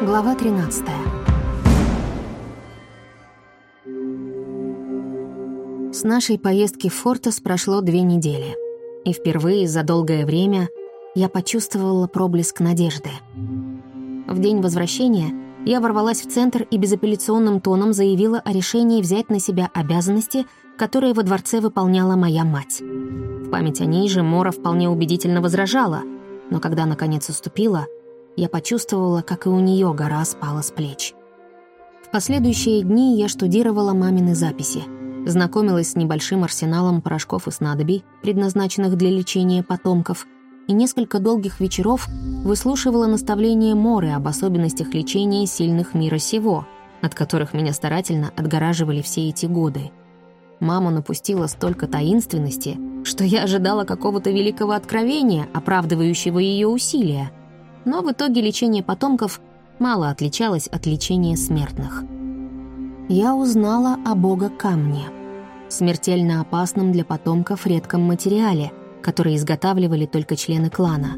Глава 13 С нашей поездки в Фортес прошло две недели. И впервые за долгое время я почувствовала проблеск надежды. В день возвращения я ворвалась в центр и безапелляционным тоном заявила о решении взять на себя обязанности, которые во дворце выполняла моя мать. В память о ней же Мора вполне убедительно возражала, но когда наконец уступила, я почувствовала, как и у нее гора спала с плеч. В последующие дни я штудировала мамины записи, знакомилась с небольшим арсеналом порошков и снадобий, предназначенных для лечения потомков, и несколько долгих вечеров выслушивала наставления Моры об особенностях лечения сильных мира сего, от которых меня старательно отгораживали все эти годы. Мама напустила столько таинственности, что я ожидала какого-то великого откровения, оправдывающего ее усилия. Но в итоге лечение потомков мало отличалось от лечения смертных. Я узнала о бога камне, смертельно опасном для потомков редком материале, который изготавливали только члены клана.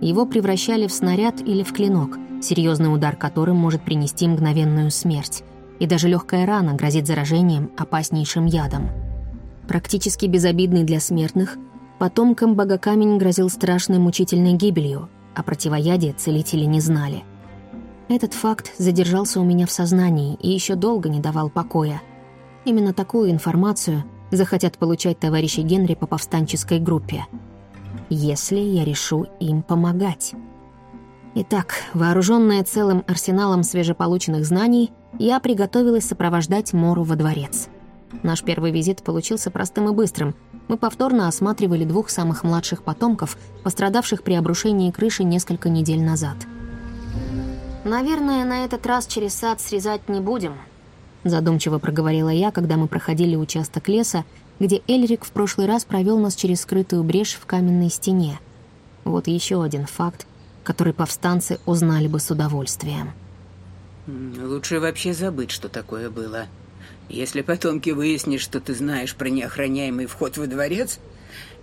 Его превращали в снаряд или в клинок, серьезный удар которым может принести мгновенную смерть и даже легкая рана грозит заражением опаснейшим ядом. Практически безобидный для смертных, потомкам богокамень грозил страшной мучительной гибелью, а противоядие целители не знали. Этот факт задержался у меня в сознании и еще долго не давал покоя. Именно такую информацию захотят получать товарищи Генри по повстанческой группе. Если я решу им помогать. Итак, вооруженная целым арсеналом свежеполученных знаний, я приготовилась сопровождать Мору во дворец. Наш первый визит получился простым и быстрым. Мы повторно осматривали двух самых младших потомков, пострадавших при обрушении крыши несколько недель назад. «Наверное, на этот раз через сад срезать не будем», задумчиво проговорила я, когда мы проходили участок леса, где Эльрик в прошлый раз провел нас через скрытую брешь в каменной стене. Вот еще один факт, который повстанцы узнали бы с удовольствием. Лучше вообще забыть, что такое было. Если потомки выяснят, что ты знаешь про неохраняемый вход во дворец,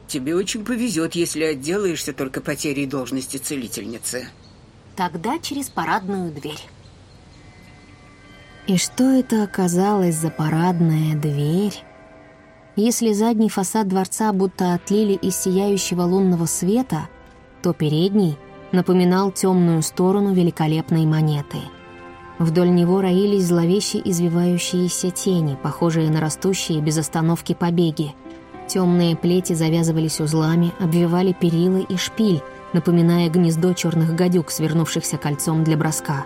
тебе очень повезет, если отделаешься только потерей должности целительницы. Тогда через парадную дверь. И что это оказалось за парадная дверь? Если задний фасад дворца будто отлили из сияющего лунного света, то передний — напоминал темную сторону великолепной монеты. Вдоль него роились зловеще извивающиеся тени, похожие на растущие без остановки побеги. Темные плети завязывались узлами, обвивали перила и шпиль, напоминая гнездо черных гадюк, свернувшихся кольцом для броска.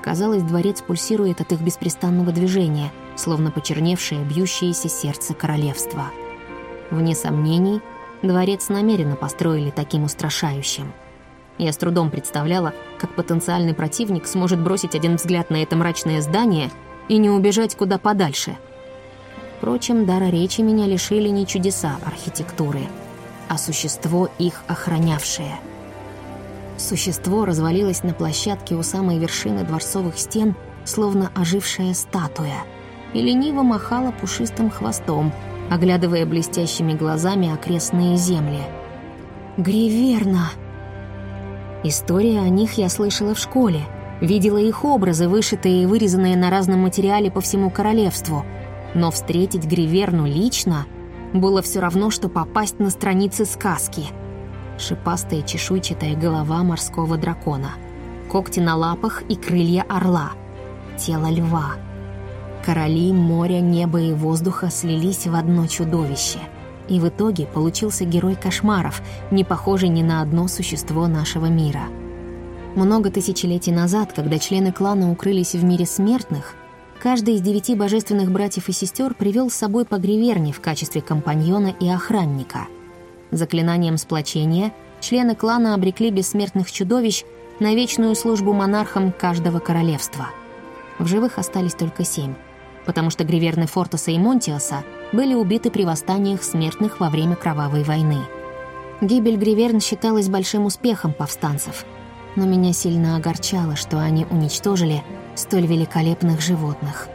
Казалось, дворец пульсирует от их беспрестанного движения, словно почерневшее, бьющееся сердце королевства. Вне сомнений, дворец намеренно построили таким устрашающим — я с трудом представляла, как потенциальный противник сможет бросить один взгляд на это мрачное здание и не убежать куда подальше. Впрочем, дара речи меня лишили не чудеса архитектуры, а существо, их охранявшее. Существо развалилось на площадке у самой вершины дворцовых стен, словно ожившая статуя, и лениво махало пушистым хвостом, оглядывая блестящими глазами окрестные земли. «Гриверна!» История о них я слышала в школе, видела их образы, вышитые и вырезанные на разном материале по всему королевству. Но встретить Гриверну лично было все равно, что попасть на страницы сказки. Шипастая чешуйчатая голова морского дракона, когти на лапах и крылья орла, тело льва. Короли моря, неба и воздуха слились в одно чудовище — и в итоге получился герой кошмаров, не похожий ни на одно существо нашего мира. Много тысячелетий назад, когда члены клана укрылись в мире смертных, каждый из девяти божественных братьев и сестер привел с собой по гриверне в качестве компаньона и охранника. Заклинанием сплочения члены клана обрекли бессмертных чудовищ на вечную службу монархам каждого королевства. В живых остались только семь, потому что гриверны Фортоса и Монтиоса — были убиты при восстаниях смертных во время Кровавой войны. Гибель Гриверн считалась большим успехом повстанцев, но меня сильно огорчало, что они уничтожили столь великолепных животных.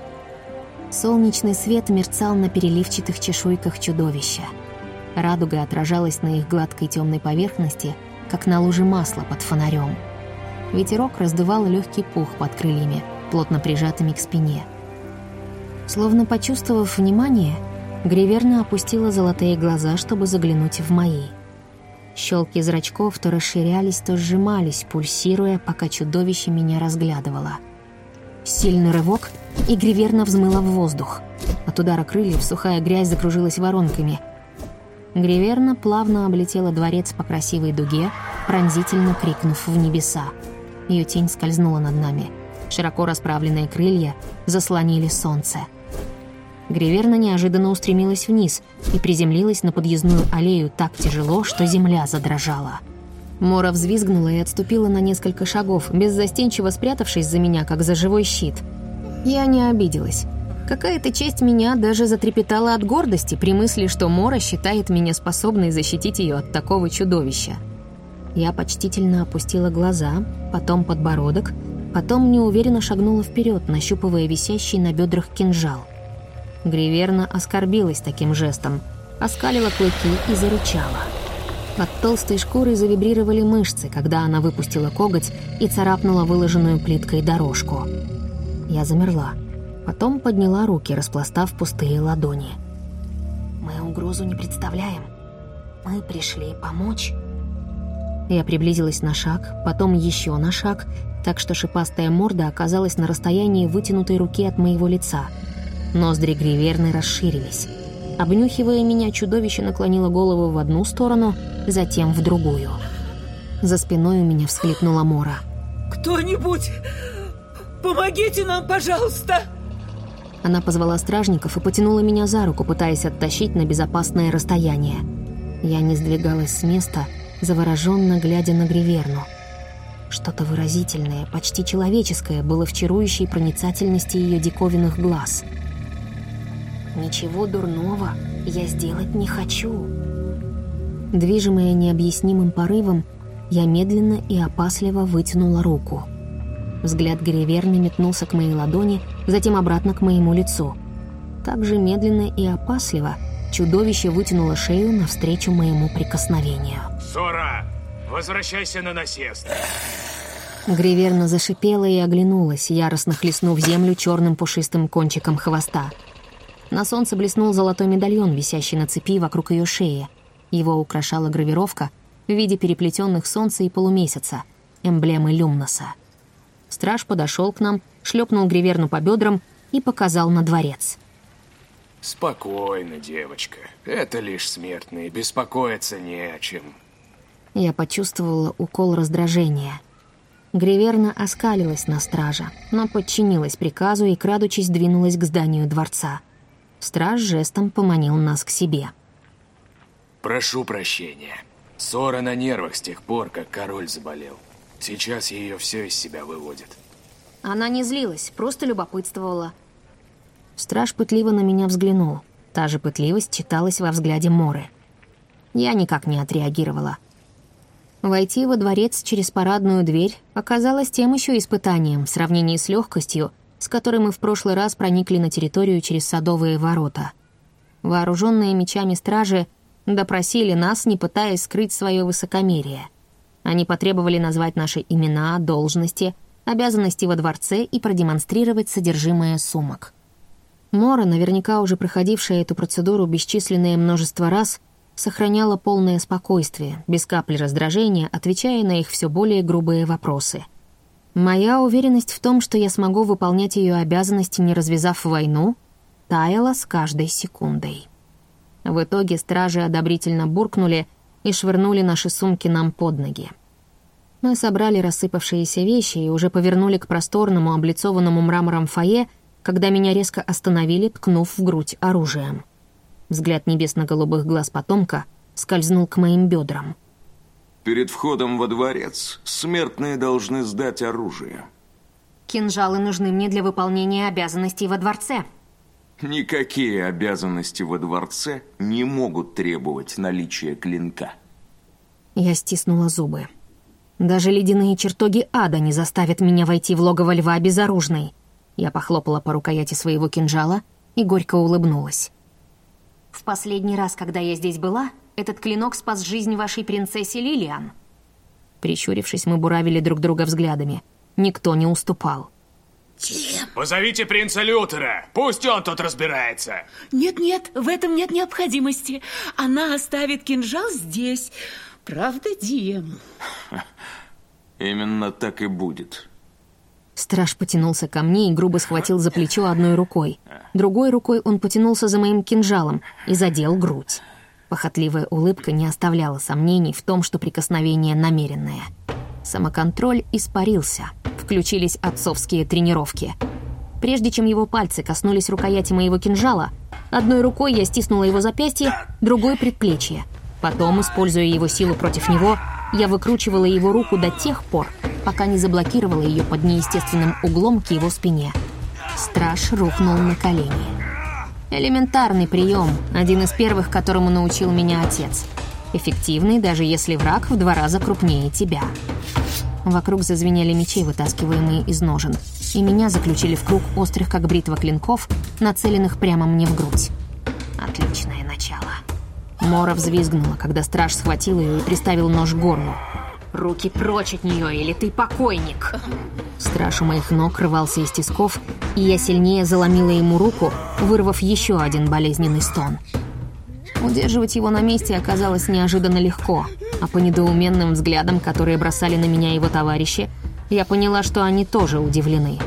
Солнечный свет мерцал на переливчатых чешуйках чудовища. Радуга отражалась на их гладкой темной поверхности, как на луже масла под фонарем. Ветерок раздувал легкий пух под крыльями, плотно прижатыми к спине. Словно почувствовав внимание, Гриверна опустила золотые глаза, чтобы заглянуть в мои. Щелки зрачков то расширялись, то сжимались, пульсируя, пока чудовище меня разглядывало. Сильный рывок, и Гриверна взмыла в воздух. От удара крыльев сухая грязь закружилась воронками. Гриверна плавно облетела дворец по красивой дуге, пронзительно крикнув в небеса. Ее тень скользнула над нами. Широко расправленные крылья заслонили солнце. Гриверна неожиданно устремилась вниз и приземлилась на подъездную аллею так тяжело, что земля задрожала. Мора взвизгнула и отступила на несколько шагов, беззастенчиво спрятавшись за меня, как за живой щит. Я не обиделась. Какая-то часть меня даже затрепетала от гордости при мысли, что Мора считает меня способной защитить ее от такого чудовища. Я почтительно опустила глаза, потом подбородок, потом неуверенно шагнула вперед, нащупывая висящий на бедрах кинжал. Гриверна оскорбилась таким жестом, оскалила клыки и зарычала. Под толстой шкурой завибрировали мышцы, когда она выпустила коготь и царапнула выложенную плиткой дорожку. Я замерла. Потом подняла руки, распластав пустые ладони. «Мы угрозу не представляем. Мы пришли помочь». Я приблизилась на шаг, потом еще на шаг, так что шипастая морда оказалась на расстоянии вытянутой руки от моего лица — Ноздри гриверны расширились. Обнюхивая меня, чудовище наклонило голову в одну сторону, затем в другую. За спиной у меня всхлипнула Мора. «Кто-нибудь, помогите нам, пожалуйста!» Она позвала стражников и потянула меня за руку, пытаясь оттащить на безопасное расстояние. Я не сдвигалась с места, завороженно глядя на Гриверну. Что-то выразительное, почти человеческое было в чарующей проницательности ее диковинных глаз — Ничего дурного я сделать не хочу. Движимая необъяснимым порывом, я медленно и опасливо вытянула руку. Взгляд Гриверны метнулся к моей ладони, затем обратно к моему лицу. Так же медленно и опасливо чудовище вытянуло шею навстречу моему прикосновению. «Сора, возвращайся на насест!» Гриверна зашипела и оглянулась, яростно хлестнув землю черным пушистым кончиком хвоста. На солнце блеснул золотой медальон, висящий на цепи вокруг ее шеи. Его украшала гравировка в виде переплетенных солнца и полумесяца, эмблемы Люмноса. Страж подошел к нам, шлепнул Гриверну по бедрам и показал на дворец. «Спокойно, девочка. Это лишь смертные. Беспокоиться не о чем». Я почувствовала укол раздражения. Гриверна оскалилась на стража, но подчинилась приказу и, крадучись, двинулась к зданию дворца — Страж жестом поманил нас к себе. «Прошу прощения. Ссора на нервах с тех пор, как король заболел. Сейчас ее все из себя выводит». Она не злилась, просто любопытствовала. Страж пытливо на меня взглянул. Та же пытливость читалась во взгляде Моры. Я никак не отреагировала. Войти во дворец через парадную дверь оказалось тем еще испытанием в сравнении с легкостью, с которой мы в прошлый раз проникли на территорию через садовые ворота. Вооруженные мечами стражи допросили нас, не пытаясь скрыть свое высокомерие. Они потребовали назвать наши имена, должности, обязанности во дворце и продемонстрировать содержимое сумок. Мора, наверняка уже проходившая эту процедуру бесчисленное множество раз, сохраняла полное спокойствие, без капли раздражения, отвечая на их все более грубые вопросы — Моя уверенность в том, что я смогу выполнять ее обязанности, не развязав войну, таяла с каждой секундой. В итоге стражи одобрительно буркнули и швырнули наши сумки нам под ноги. Мы собрали рассыпавшиеся вещи и уже повернули к просторному, облицованному мрамором фойе, когда меня резко остановили, ткнув в грудь оружием. Взгляд небесно-голубых глаз потомка скользнул к моим бедрам — Перед входом во дворец смертные должны сдать оружие. Кинжалы нужны мне для выполнения обязанностей во дворце. Никакие обязанности во дворце не могут требовать наличия клинка. Я стиснула зубы. Даже ледяные чертоги ада не заставят меня войти в логово льва безоружной. Я похлопала по рукояти своего кинжала и горько улыбнулась. В последний раз, когда я здесь была, этот клинок спас жизнь вашей принцессе Лилиан». Прищурившись, мы буравили друг друга взглядами. Никто не уступал. Тим! Позовите принца Лютера, пусть он тут разбирается. Нет-нет, в этом нет необходимости. Она оставит кинжал здесь. Правда, Дим? Именно так и будет. Страж потянулся ко мне и грубо схватил за плечо одной рукой. Другой рукой он потянулся за моим кинжалом и задел грудь. Похотливая улыбка не оставляла сомнений в том, что прикосновение намеренное. Самоконтроль испарился. Включились отцовские тренировки. Прежде чем его пальцы коснулись рукояти моего кинжала, одной рукой я стиснула его запястье, другой — предплечье. Потом, используя его силу против него, я выкручивала его руку до тех пор, пока не заблокировала ее под неестественным углом к его спине. Страж рухнул на колени. Элементарный прием, один из первых, которому научил меня отец. Эффективный, даже если враг в два раза крупнее тебя. Вокруг зазвенели мечи, вытаскиваемые из ножен, и меня заключили в круг острых, как бритва клинков, нацеленных прямо мне в грудь. Отличное начало. Мора взвизгнула, когда страж схватил ее и приставил нож к горлу. «Руки прочь от нее, или ты покойник!» Страж у моих ног рвался из тисков, и я сильнее заломила ему руку, вырвав еще один болезненный стон. Удерживать его на месте оказалось неожиданно легко, а по недоуменным взглядам, которые бросали на меня его товарищи, я поняла, что они тоже удивлены.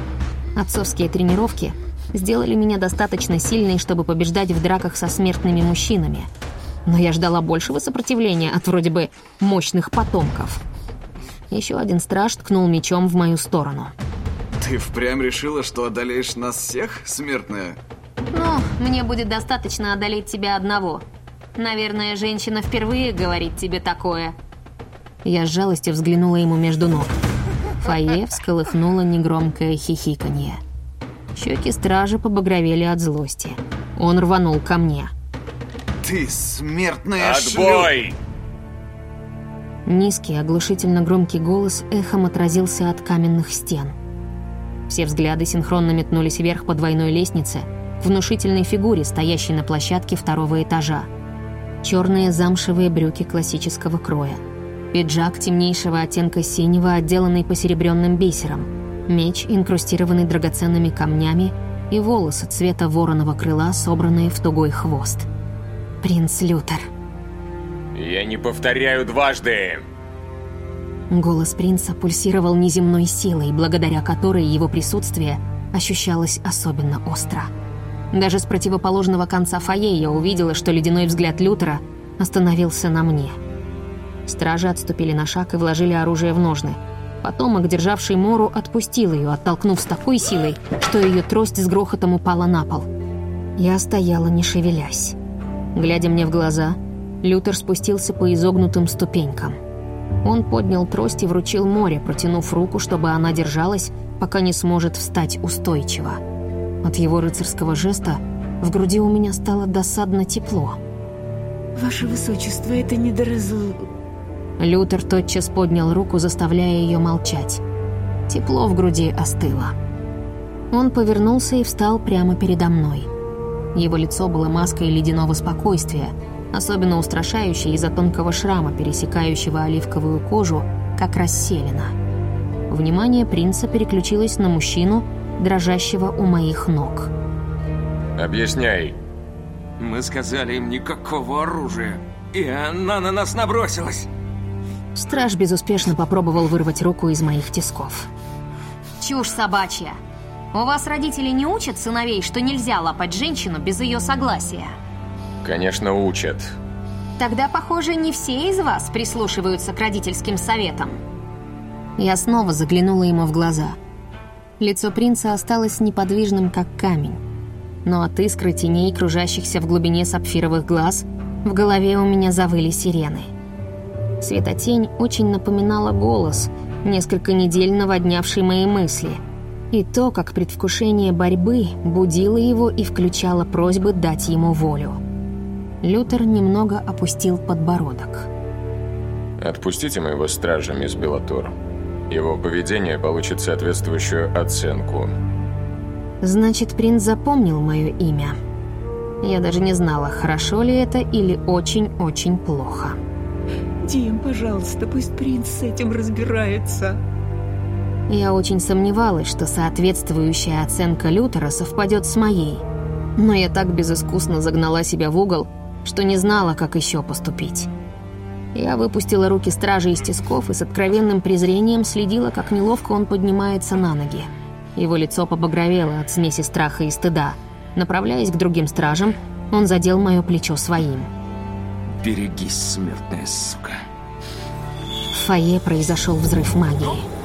Отцовские тренировки сделали меня достаточно сильной, чтобы побеждать в драках со смертными мужчинами. Но я ждала большего сопротивления от вроде бы мощных потомков. Еще один страж ткнул мечом в мою сторону. Ты впрямь решила, что одолеешь нас всех, смертная? «Ну, мне будет достаточно одолеть тебя одного. Наверное, женщина впервые говорит тебе такое». Я с жалостью взглянула ему между ног. Фае всколыхнуло негромкое хихиканье. Щеки стража побагровели от злости. Он рванул ко мне. Ты смертная Отбой! Низкий, оглушительно громкий голос эхом отразился от каменных стен. Все взгляды синхронно метнулись вверх по двойной лестнице к внушительной фигуре, стоящей на площадке второго этажа. Черные замшевые брюки классического кроя. Пиджак темнейшего оттенка синего, отделанный посеребренным бисером. Меч, инкрустированный драгоценными камнями, и волосы цвета вороного крыла, собранные в тугой хвост. Принц Лютер. Я не повторяю дважды. Голос принца пульсировал неземной силой, благодаря которой его присутствие ощущалось особенно остро. Даже с противоположного конца фойе я увидела, что ледяной взгляд Лютера остановился на мне. Стражи отступили на шаг и вложили оружие в ножны. Потомок, державший Мору, отпустил ее, оттолкнув с такой силой, что ее трость с грохотом упала на пол. Я стояла, не шевелясь. Глядя мне в глаза, Лютер спустился по изогнутым ступенькам. Он поднял трость и вручил море, протянув руку, чтобы она держалась, пока не сможет встать устойчиво. От его рыцарского жеста в груди у меня стало досадно тепло. Ваше Высочество, это недоразу... Лютер тотчас поднял руку, заставляя ее молчать. Тепло в груди остыло. Он повернулся и встал прямо передо мной. Его лицо было маской ледяного спокойствия, особенно устрашающей из-за тонкого шрама, пересекающего оливковую кожу, как расселена. Внимание принца переключилось на мужчину, дрожащего у моих ног. Объясняй. Мы сказали им никакого оружия, и она на нас набросилась. Страж безуспешно попробовал вырвать руку из моих тисков. «Чушь собачья! У вас родители не учат сыновей, что нельзя лапать женщину без ее согласия?» Конечно, учат. Тогда, похоже, не все из вас прислушиваются к родительским советам. Я снова заглянула ему в глаза. Лицо принца осталось неподвижным, как камень. Но от искры теней, кружащихся в глубине сапфировых глаз, в голове у меня завыли сирены. Светотень очень напоминала голос, несколько недель наводнявший мои мысли. И то, как предвкушение борьбы будило его и включало просьбы дать ему волю. Лютер немного опустил подбородок. Отпустите моего стража, мисс Белатор. Его поведение получит соответствующую оценку. Значит, принц запомнил мое имя. Я даже не знала, хорошо ли это или очень-очень плохо. Дим, пожалуйста, пусть принц с этим разбирается. Я очень сомневалась, что соответствующая оценка Лютера совпадет с моей. Но я так безыскусно загнала себя в угол, что не знала, как еще поступить. Я выпустила руки стражи из тисков и с откровенным презрением следила, как неловко он поднимается на ноги. Его лицо побагровело от смеси страха и стыда. Направляясь к другим стражам, он задел мое плечо своим. Берегись, смертная сука. В фойе произошел взрыв магии.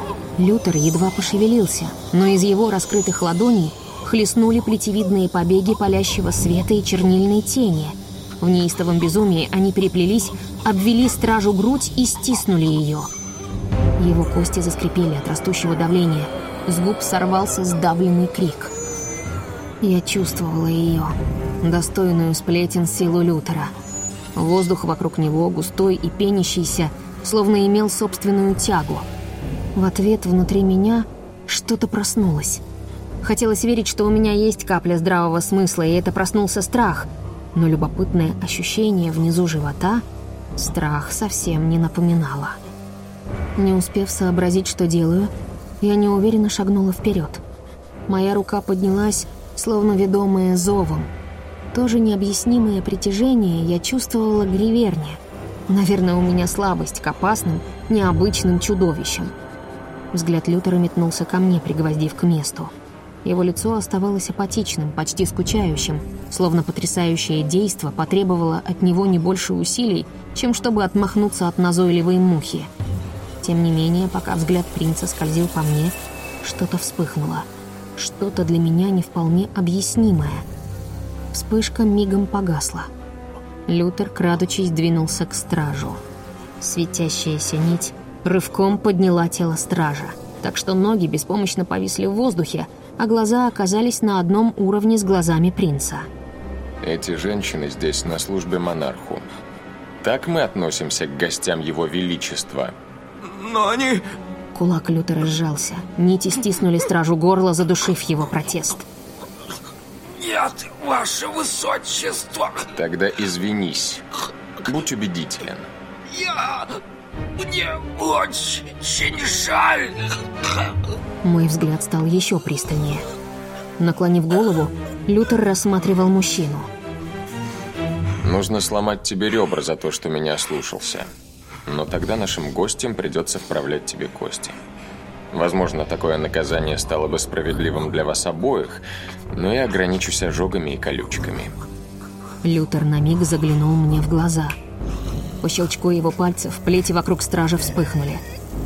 Лютер едва пошевелился, но из его раскрытых ладоней хлестнули плетевидные побеги палящего света и чернильной тени. В неистовом безумии они переплелись, обвели стражу грудь и стиснули ее. Его кости заскрипели от растущего давления. С губ сорвался сдавленный крик. Я чувствовала ее, достойную сплетен силу Лютера. Воздух вокруг него, густой и пенящийся, словно имел собственную тягу. В ответ внутри меня что-то проснулось. Хотелось верить, что у меня есть капля здравого смысла, и это проснулся страх. Но любопытное ощущение внизу живота страх совсем не напоминало. Не успев сообразить, что делаю, я неуверенно шагнула вперед. Моя рука поднялась, словно ведомая зовом. Тоже необъяснимое притяжение я чувствовала гриверне. Наверное, у меня слабость к опасным, необычным чудовищам. Взгляд Лютера метнулся ко мне, пригвоздив к месту. Его лицо оставалось апатичным, почти скучающим, словно потрясающее действо потребовало от него не больше усилий, чем чтобы отмахнуться от назойливой мухи. Тем не менее, пока взгляд принца скользил по мне, что-то вспыхнуло. Что-то для меня не вполне объяснимое. Вспышка мигом погасла. Лютер, крадучись, двинулся к стражу. Светящаяся нить рывком подняла тело стража, так что ноги беспомощно повисли в воздухе, а глаза оказались на одном уровне с глазами принца. Эти женщины здесь на службе монарху. Так мы относимся к гостям его величества. Но они... Кулак Лютера сжался. Нити стиснули стражу горла, задушив его протест. Нет, ваше высочество! Тогда извинись. Будь убедителен. Я... Мне очень жаль. Мой взгляд стал еще пристальнее. Наклонив голову, Лютер рассматривал мужчину. Нужно сломать тебе ребра за то, что меня слушался. Но тогда нашим гостям придется вправлять тебе кости. Возможно, такое наказание стало бы справедливым для вас обоих, но я ограничусь ожогами и колючками. Лютер на миг заглянул мне в глаза. По щелчку его пальцев плети вокруг стража вспыхнули.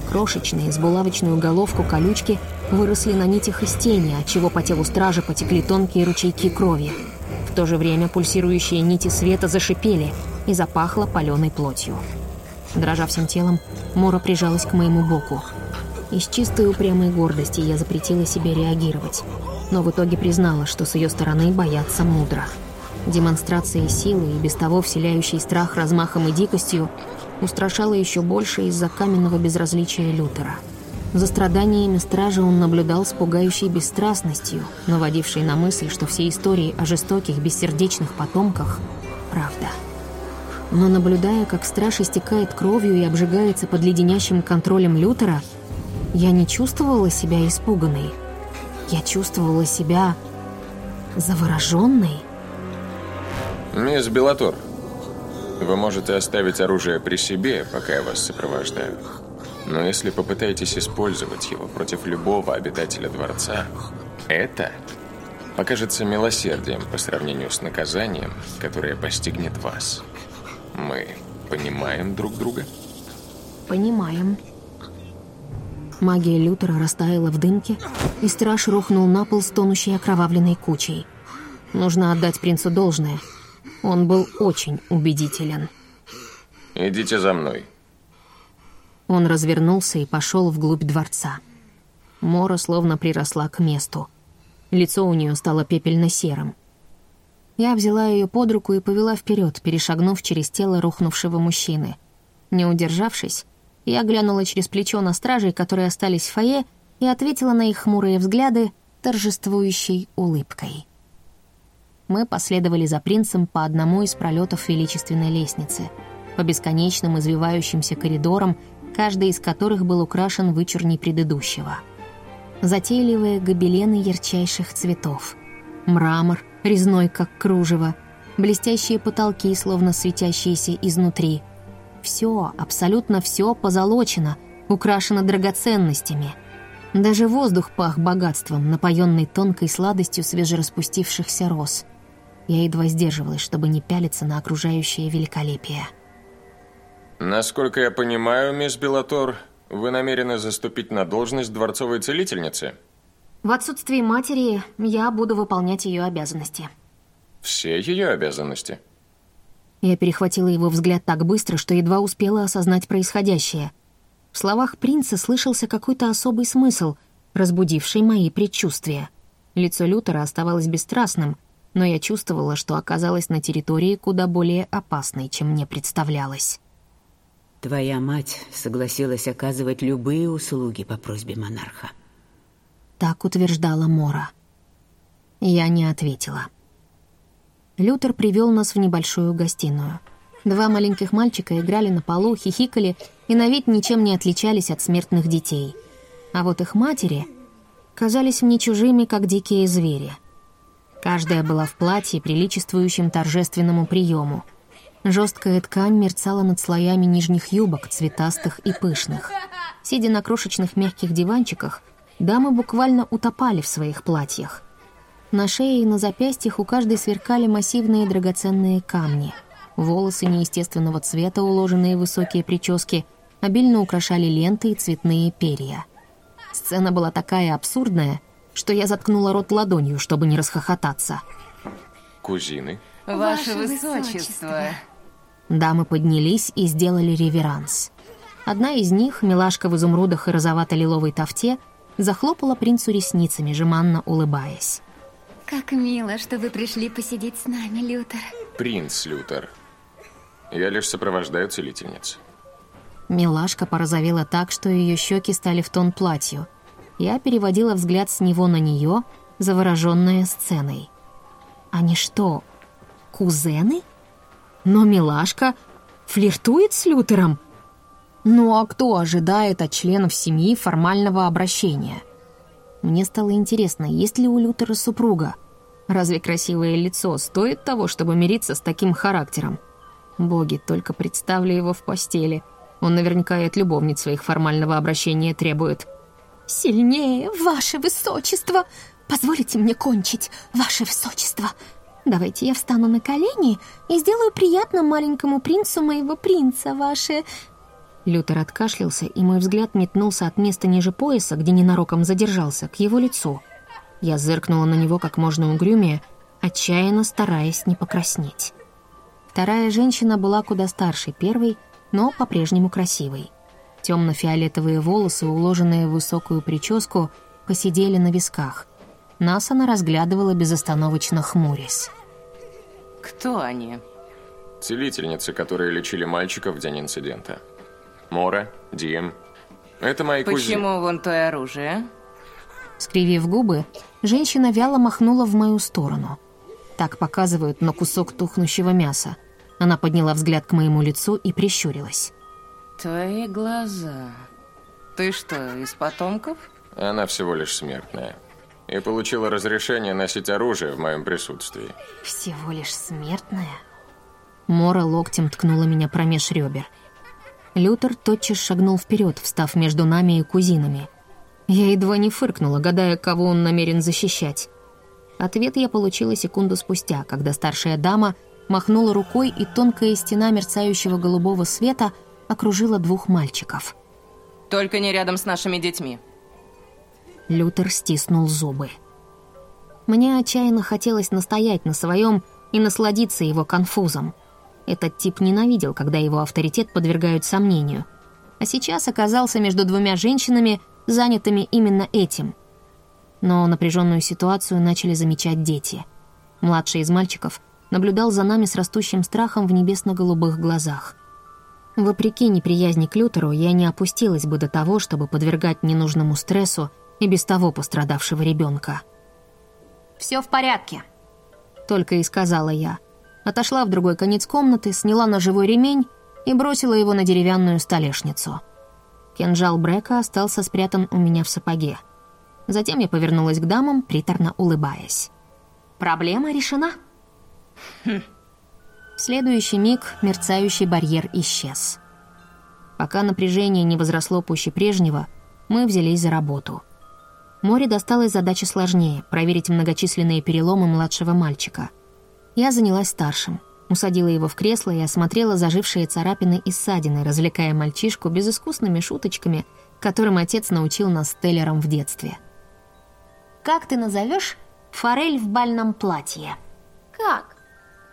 Крошечные, с булавочную головку колючки выросли на нитях из тени, отчего по телу стража потекли тонкие ручейки крови. В то же время пульсирующие нити света зашипели и запахло паленой плотью. Дрожа всем телом, Мора прижалась к моему боку. Из чистой упрямой гордости я запретила себе реагировать, но в итоге признала, что с ее стороны бояться мудро. Демонстрация силы и без того вселяющий страх размахом и дикостью устрашала еще больше из-за каменного безразличия Лютера. За страданиями стража он наблюдал с пугающей бесстрастностью, наводившей на мысль, что все истории о жестоких, бессердечных потомках — правда. Но наблюдая, как страж истекает кровью и обжигается под леденящим контролем Лютера, я не чувствовала себя испуганной. Я чувствовала себя завороженной. Мисс Белатор, вы можете оставить оружие при себе, пока я вас сопровождаю. Но если попытаетесь использовать его против любого обитателя дворца, это покажется милосердием по сравнению с наказанием, которое постигнет вас. Мы понимаем друг друга? Понимаем. Магия Лютера растаяла в дымке, и страж рухнул на пол с тонущей окровавленной кучей. Нужно отдать принцу должное. Он был очень убедителен. Идите за мной. Он развернулся и пошел вглубь дворца. Мора словно приросла к месту. Лицо у нее стало пепельно-серым. Я взяла ее под руку и повела вперед, перешагнув через тело рухнувшего мужчины. Не удержавшись, я глянула через плечо на стражей, которые остались в фойе, и ответила на их хмурые взгляды торжествующей улыбкой. Мы последовали за принцем по одному из пролетов величественной лестницы. по бесконечным извивающимся коридорам, каждый из которых был украшен вычурней предыдущего. Затейливые гобелены ярчайших цветов. Мрамор, резной как кружево, блестящие потолки, словно светящиеся изнутри. Все, абсолютно все позолочено, украшено драгоценностями. Даже воздух пах богатством, напоенный тонкой сладостью свежераспустившихся роз. Я едва сдерживалась, чтобы не пялиться на окружающее великолепие. Насколько я понимаю, мисс Белатор, вы намерены заступить на должность дворцовой целительницы? В отсутствие матери я буду выполнять ее обязанности. Все ее обязанности? Я перехватила его взгляд так быстро, что едва успела осознать происходящее. В словах принца слышался какой-то особый смысл, разбудивший мои предчувствия. Лицо Лютера оставалось бесстрастным, но я чувствовала, что оказалась на территории куда более опасной, чем мне представлялось. Твоя мать согласилась оказывать любые услуги по просьбе монарха. Так утверждала Мора. Я не ответила. Лютер привел нас в небольшую гостиную. Два маленьких мальчика играли на полу, хихикали и на вид ничем не отличались от смертных детей. А вот их матери казались мне чужими, как дикие звери. Каждая была в платье, приличествующем торжественному приему — Жесткая ткань мерцала над слоями нижних юбок, цветастых и пышных. Сидя на крошечных мягких диванчиках, дамы буквально утопали в своих платьях. На шее и на запястьях у каждой сверкали массивные драгоценные камни. Волосы неестественного цвета, уложенные в высокие прически, обильно украшали ленты и цветные перья. Сцена была такая абсурдная, что я заткнула рот ладонью, чтобы не расхохотаться. Кузины? Ваше, Высочество. Дамы поднялись и сделали реверанс. Одна из них, милашка в изумрудах и розовато-лиловой тофте, захлопала принцу ресницами, жеманно улыбаясь. Как мило, что вы пришли посидеть с нами, Лютер. Принц Лютер. Я лишь сопровождаю целительниц. Милашка порозовела так, что ее щеки стали в тон платью. Я переводила взгляд с него на нее, завороженная сценой. Они что, кузены? Но милашка флиртует с Лютером. Ну а кто ожидает от членов семьи формального обращения? Мне стало интересно, есть ли у Лютера супруга? Разве красивое лицо стоит того, чтобы мириться с таким характером? Боги, только представлю его в постели. Он наверняка и от любовниц своих формального обращения требует. «Сильнее, ваше высочество! Позволите мне кончить, ваше высочество!» Давайте я встану на колени и сделаю приятно маленькому принцу моего принца, ваше...» Лютер откашлялся, и мой взгляд метнулся от места ниже пояса, где ненароком задержался, к его лицу. Я зыркнула на него как можно угрюмее, отчаянно стараясь не покраснеть. Вторая женщина была куда старше первой, но по-прежнему красивой. Темно-фиолетовые волосы, уложенные в высокую прическу, посидели на висках. Нас она разглядывала безостановочно хмурясь. Кто они? Целительницы, которые лечили мальчика в день инцидента. Мора, Дим. Это мои Почему кузины. Почему вон то оружие? Скривив губы, женщина вяло махнула в мою сторону. Так показывают на кусок тухнущего мяса. Она подняла взгляд к моему лицу и прищурилась. Твои глаза. Ты что, из потомков? Она всего лишь смертная и получила разрешение носить оружие в моем присутствии. Всего лишь смертная? Мора локтем ткнула меня промеж ребер. Лютер тотчас шагнул вперед, встав между нами и кузинами. Я едва не фыркнула, гадая, кого он намерен защищать. Ответ я получила секунду спустя, когда старшая дама махнула рукой, и тонкая стена мерцающего голубого света окружила двух мальчиков. «Только не рядом с нашими детьми», Лютер стиснул зубы. Мне отчаянно хотелось настоять на своем и насладиться его конфузом. Этот тип ненавидел, когда его авторитет подвергают сомнению. А сейчас оказался между двумя женщинами, занятыми именно этим. Но напряженную ситуацию начали замечать дети. Младший из мальчиков наблюдал за нами с растущим страхом в небесно-голубых глазах. Вопреки неприязни к Лютеру, я не опустилась бы до того, чтобы подвергать ненужному стрессу и без того пострадавшего ребенка. «Все в порядке», — только и сказала я. Отошла в другой конец комнаты, сняла ножевой ремень и бросила его на деревянную столешницу. Кинжал Брека остался спрятан у меня в сапоге. Затем я повернулась к дамам, приторно улыбаясь. «Проблема решена». Хм. В следующий миг мерцающий барьер исчез. Пока напряжение не возросло пуще прежнего, мы взялись за работу. Море досталась задача сложнее — проверить многочисленные переломы младшего мальчика. Я занялась старшим, усадила его в кресло и осмотрела зажившие царапины и ссадины, развлекая мальчишку безыскусными шуточками, которым отец научил нас с Теллером в детстве. «Как ты назовешь форель в бальном платье?» Как?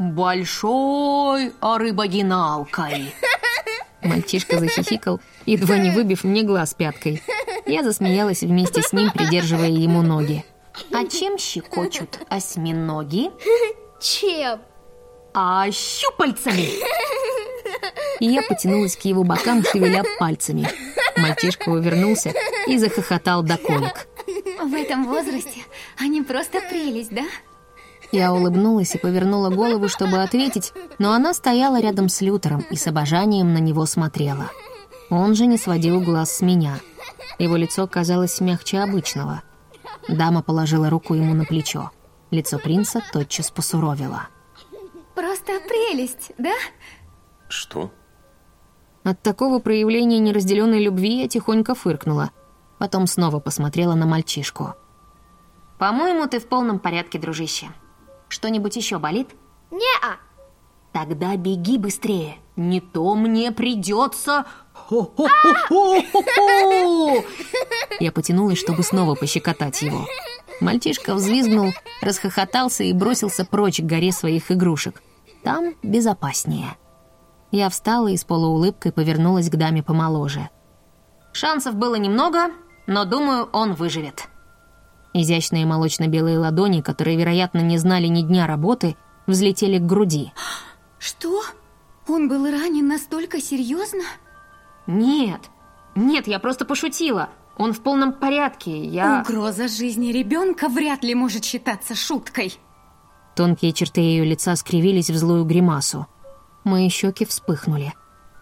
«Большой рыбогиналкой!» Мальчишка захихикал, едва не выбив мне глаз пяткой. Я засмеялась вместе с ним, придерживая ему ноги. «А чем щекочут осьминоги?» Чем? «А щупальцами!» И я потянулась к его бокам, шевеля пальцами. Мальчишка увернулся и захохотал до колик. В этом возрасте они просто прелесть, да? Я улыбнулась и повернула голову, чтобы ответить, но она стояла рядом с Лютером и с обожанием на него смотрела. Он же не сводил глаз с меня. Его лицо казалось мягче обычного. Дама положила руку ему на плечо. Лицо принца тотчас посуровило. Просто прелесть, да? Что? От такого проявления неразделенной любви я тихонько фыркнула. Потом снова посмотрела на мальчишку. «По-моему, ты в полном порядке, дружище. Что-нибудь еще болит?» Не-а. Тогда беги быстрее. Не то мне придется. Я потянулась, чтобы снова пощекотать его. Мальчишка взвизгнул, расхохотался и бросился прочь к горе своих игрушек. Там безопаснее. Я встала и с полуулыбкой повернулась к даме помоложе. Шансов было немного, но, думаю, он выживет. Изящные молочно-белые ладони, которые, вероятно, не знали ни дня работы, взлетели к груди. Что? Он был ранен настолько серьезно? «Нет, нет, я просто пошутила. Он в полном порядке, я...» Угроза жизни ребенка вряд ли может считаться шуткой. Тонкие черты ее лица скривились в злую гримасу. Мои щеки вспыхнули.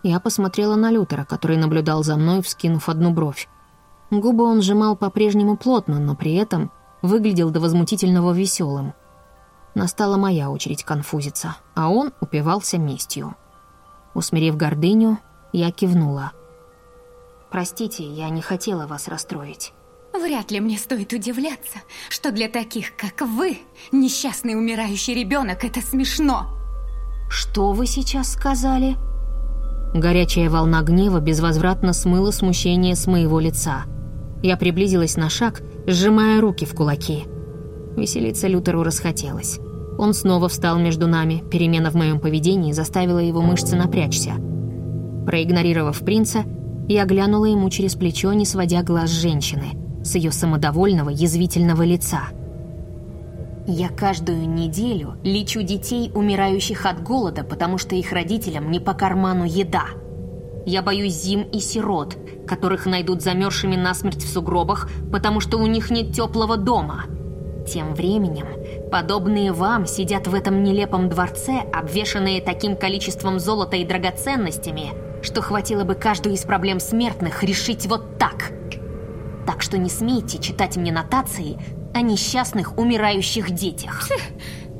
Я посмотрела на Лютера, который наблюдал за мной, вскинув одну бровь. Губы он сжимал по-прежнему плотно, но при этом выглядел до возмутительного веселым. Настала моя очередь конфузиться, а он упивался местью. Усмирив гордыню, я кивнула. «Простите, я не хотела вас расстроить». Вряд ли мне стоит удивляться, что для таких, как вы, несчастный умирающий ребенок, это смешно. «Что вы сейчас сказали?» Горячая волна гнева безвозвратно смыла смущение с моего лица. Я приблизилась на шаг, сжимая руки в кулаки. Веселиться Лютеру расхотелось. Он снова встал между нами, перемена в моем поведении заставила его мышцы напрячься. Проигнорировав принца, я глянула ему через плечо, не сводя глаз женщины, с ее самодовольного, язвительного лица. «Я каждую неделю лечу детей, умирающих от голода, потому что их родителям не по карману еда. Я боюсь зим и сирот, которых найдут замерзшими насмерть в сугробах, потому что у них нет теплого дома. Тем временем, подобные вам сидят в этом нелепом дворце, обвешанные таким количеством золота и драгоценностями, что хватило бы каждую из проблем смертных решить вот так. Так что не смейте читать мне нотации о несчастных умирающих детях.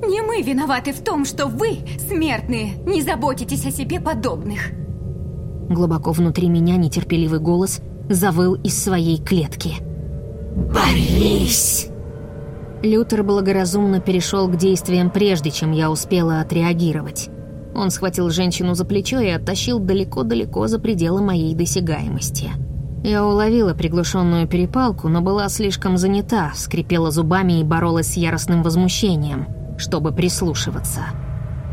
Не мы виноваты в том, что вы, смертные, не заботитесь о себе подобных. Глубоко внутри меня нетерпеливый голос завыл из своей клетки. «Борись!» Лютер благоразумно перешел к действиям, прежде чем я успела отреагировать. Он схватил женщину за плечо и оттащил далеко-далеко за пределы моей досягаемости. Я уловила приглушенную перепалку, но была слишком занята, скрипела зубами и боролась с яростным возмущением, чтобы прислушиваться.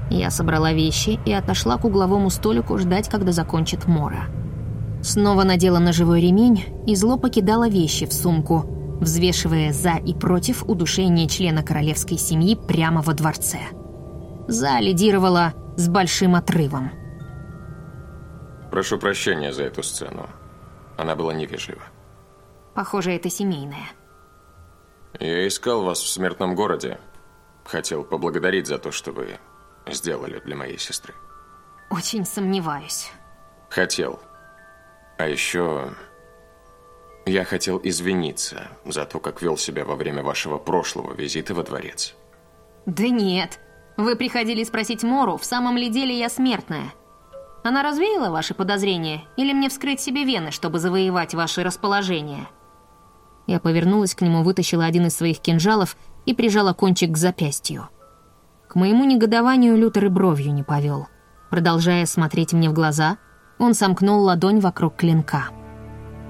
Я собрала вещи и отошла к угловому столику ждать, когда закончит Мора. Снова надела ножевой ремень и зло покидала вещи в сумку, взвешивая за и против удушения члена королевской семьи прямо во дворце. За лидировала с большим отрывом. Прошу прощения за эту сцену. Она была невежлива. Похоже, это семейное. Я искал вас в смертном городе. Хотел поблагодарить за то, что вы сделали для моей сестры. Очень сомневаюсь. Хотел. А еще... Я хотел извиниться за то, как вел себя во время вашего прошлого визита во дворец. Да нет. Вы приходили спросить Мору, в самом ли деле я смертная. Она развеяла ваши подозрения? Или мне вскрыть себе вены, чтобы завоевать ваше расположение?» Я повернулась к нему, вытащила один из своих кинжалов и прижала кончик к запястью. К моему негодованию Лютер и бровью не повел. Продолжая смотреть мне в глаза, он сомкнул ладонь вокруг клинка.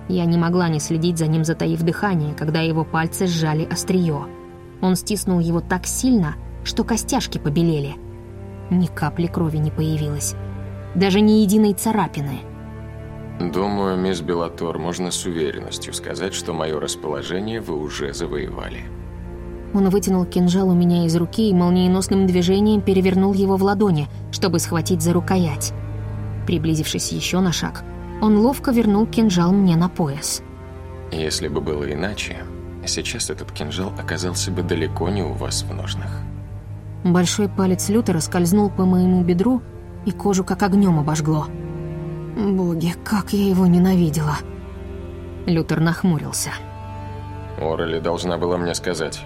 Я не могла не следить за ним, затаив дыхание, когда его пальцы сжали острие. Он стиснул его так сильно, что костяшки побелели. Ни капли крови не появилось даже ни единой царапины. Думаю, мисс Белатор, можно с уверенностью сказать, что мое расположение вы уже завоевали. Он вытянул кинжал у меня из руки и молниеносным движением перевернул его в ладони, чтобы схватить за рукоять. Приблизившись еще на шаг, он ловко вернул кинжал мне на пояс. Если бы было иначе, сейчас этот кинжал оказался бы далеко не у вас в ножнах. Большой палец Лютера скользнул по моему бедру и кожу как огнем обожгло. Боги, как я его ненавидела. Лютер нахмурился. Орели должна была мне сказать.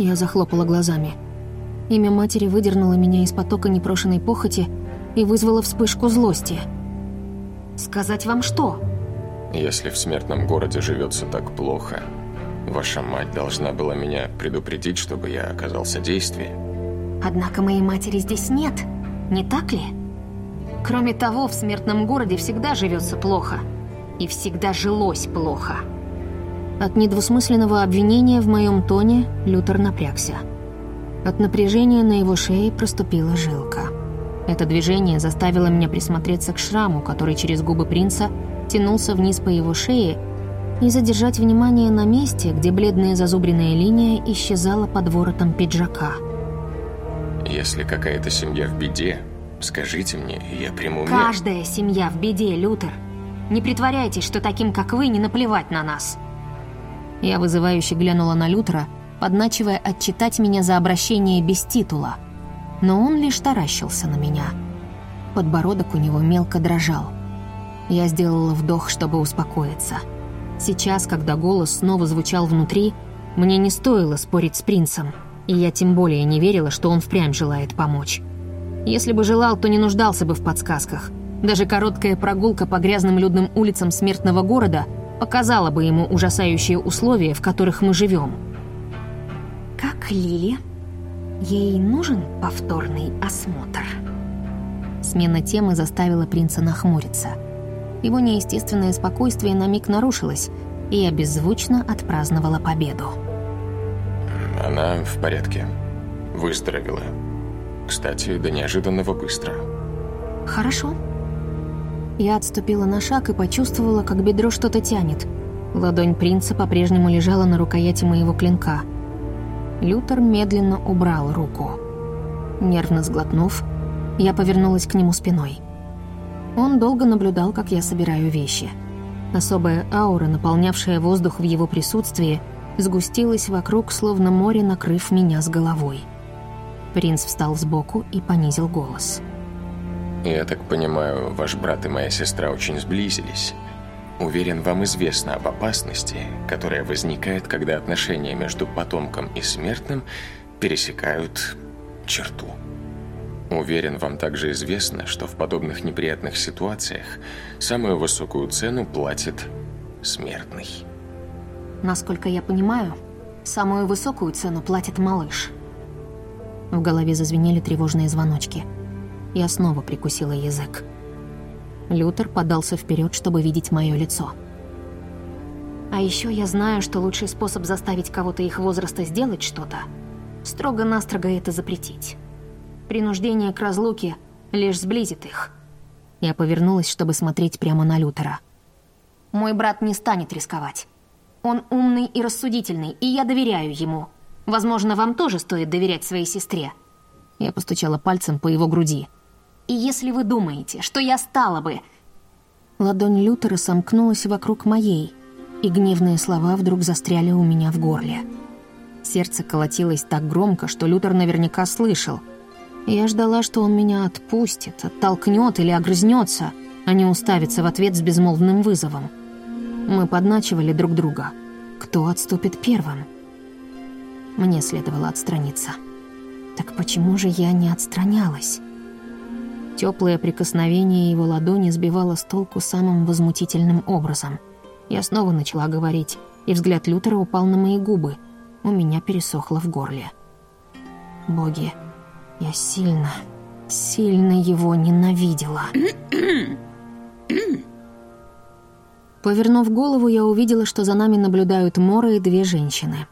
Я захлопала глазами. Имя матери выдернуло меня из потока непрошенной похоти и вызвало вспышку злости. «Сказать вам что?» «Если в смертном городе живется так плохо, ваша мать должна была меня предупредить, чтобы я оказался в действии». «Однако моей матери здесь нет», не так ли? Кроме того, в смертном городе всегда живется плохо. И всегда жилось плохо. От недвусмысленного обвинения в моем тоне Лютер напрягся. От напряжения на его шее проступила жилка. Это движение заставило меня присмотреться к шраму, который через губы принца тянулся вниз по его шее, и задержать внимание на месте, где бледная зазубренная линия исчезала под воротом пиджака – если какая-то семья в беде, скажите мне, я приму мер. Каждая семья в беде, Лютер. Не притворяйтесь, что таким, как вы, не наплевать на нас. Я вызывающе глянула на Лютера, подначивая отчитать меня за обращение без титула. Но он лишь таращился на меня. Подбородок у него мелко дрожал. Я сделала вдох, чтобы успокоиться. Сейчас, когда голос снова звучал внутри, мне не стоило спорить с принцем и я тем более не верила, что он впрямь желает помочь. Если бы желал, то не нуждался бы в подсказках. Даже короткая прогулка по грязным людным улицам смертного города показала бы ему ужасающие условия, в которых мы живем. «Как Лили? Ей нужен повторный осмотр?» Смена темы заставила принца нахмуриться. Его неестественное спокойствие на миг нарушилось, и я беззвучно отпраздновала победу. Она в порядке. Выздоровела. Кстати, до неожиданного быстро. Хорошо. Я отступила на шаг и почувствовала, как бедро что-то тянет. Ладонь принца по-прежнему лежала на рукояти моего клинка. Лютер медленно убрал руку. Нервно сглотнув, я повернулась к нему спиной. Он долго наблюдал, как я собираю вещи. Особая аура, наполнявшая воздух в его присутствии, сгустилась вокруг, словно море, накрыв меня с головой. Принц встал сбоку и понизил голос. «Я так понимаю, ваш брат и моя сестра очень сблизились. Уверен, вам известно об опасности, которая возникает, когда отношения между потомком и смертным пересекают черту. Уверен, вам также известно, что в подобных неприятных ситуациях самую высокую цену платит смертный». Насколько я понимаю, самую высокую цену платит малыш. В голове зазвенели тревожные звоночки. Я снова прикусила язык. Лютер подался вперед, чтобы видеть мое лицо. А еще я знаю, что лучший способ заставить кого-то их возраста сделать что-то – строго-настрого это запретить. Принуждение к разлуке лишь сблизит их. Я повернулась, чтобы смотреть прямо на Лютера. Мой брат не станет рисковать. Он умный и рассудительный, и я доверяю ему. Возможно, вам тоже стоит доверять своей сестре». Я постучала пальцем по его груди. «И если вы думаете, что я стала бы...» Ладонь Лютера сомкнулась вокруг моей, и гневные слова вдруг застряли у меня в горле. Сердце колотилось так громко, что Лютер наверняка слышал. Я ждала, что он меня отпустит, оттолкнет или огрызнется, а не уставиться в ответ с безмолвным вызовом. Мы подначивали друг друга. Кто отступит первым? Мне следовало отстраниться. Так почему же я не отстранялась? Теплое прикосновение его ладони сбивало с толку самым возмутительным образом. Я снова начала говорить, и взгляд Лютера упал на мои губы. У меня пересохло в горле. Боги, я сильно, сильно его ненавидела. Повернув голову, я увидела, что за нами наблюдают Мора и две женщины.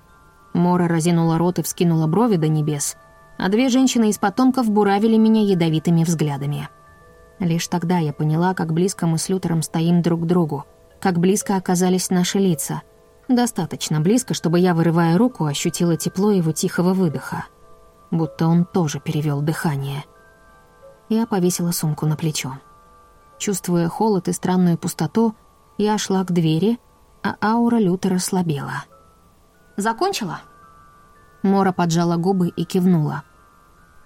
Мора разинула рот и вскинула брови до небес — а две женщины из потомков буравили меня ядовитыми взглядами. Лишь тогда я поняла, как близко мы с Лютером стоим друг к другу, как близко оказались наши лица. Достаточно близко, чтобы я, вырывая руку, ощутила тепло его тихого выдоха. Будто он тоже перевел дыхание. Я повесила сумку на плечо. Чувствуя холод и странную пустоту, я шла к двери, а аура Лютера слабела. «Закончила?» Мора поджала губы и кивнула.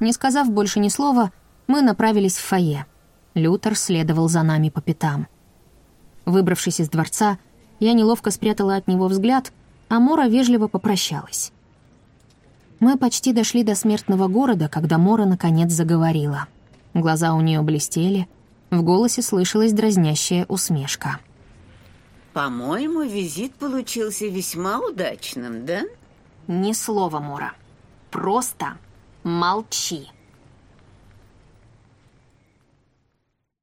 Не сказав больше ни слова, мы направились в фойе. Лютер следовал за нами по пятам. Выбравшись из дворца, я неловко спрятала от него взгляд, а Мора вежливо попрощалась. Мы почти дошли до смертного города, когда Мора наконец заговорила. Глаза у нее блестели, в голосе слышалась дразнящая усмешка. «По-моему, визит получился весьма удачным, да?» «Ни слова, Мора. Просто Молчи.